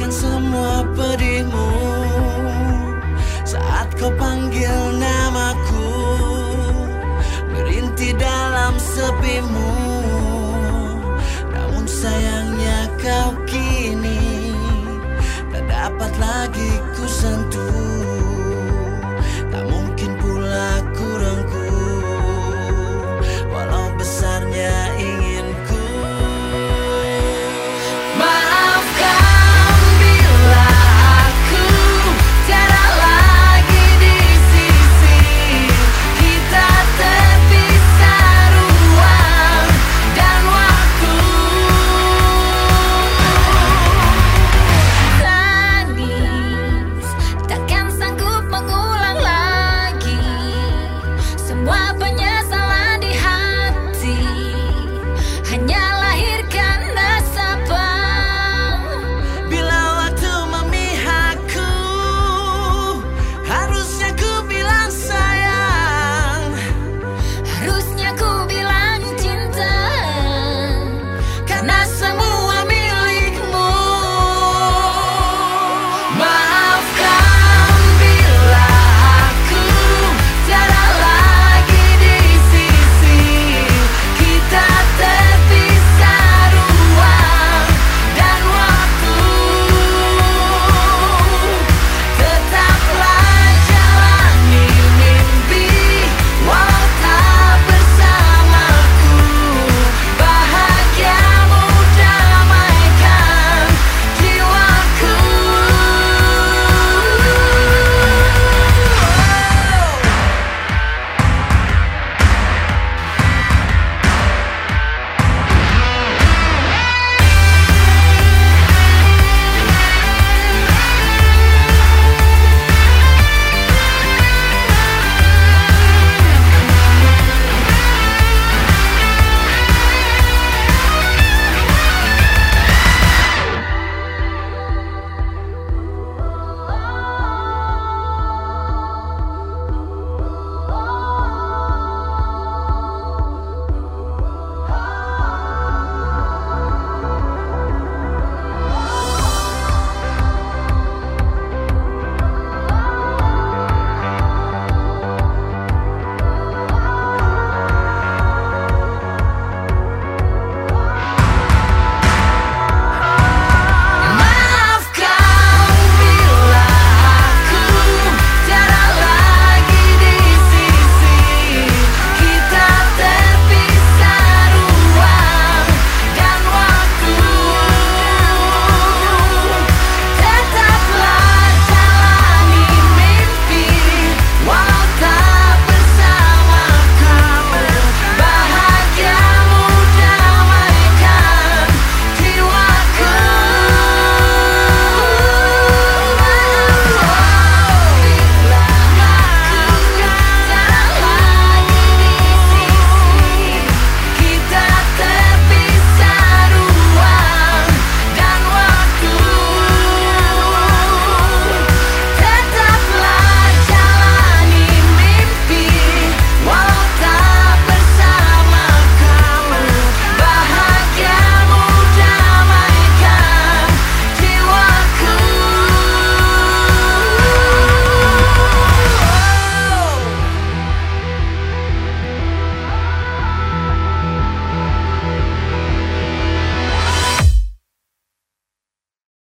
lupakan semua pedihmu. Saat kau panggil namaku Berinti dalam sepimu. Namun sayangnya kau kini Tak dapat lagi ku sentuh. apanhar.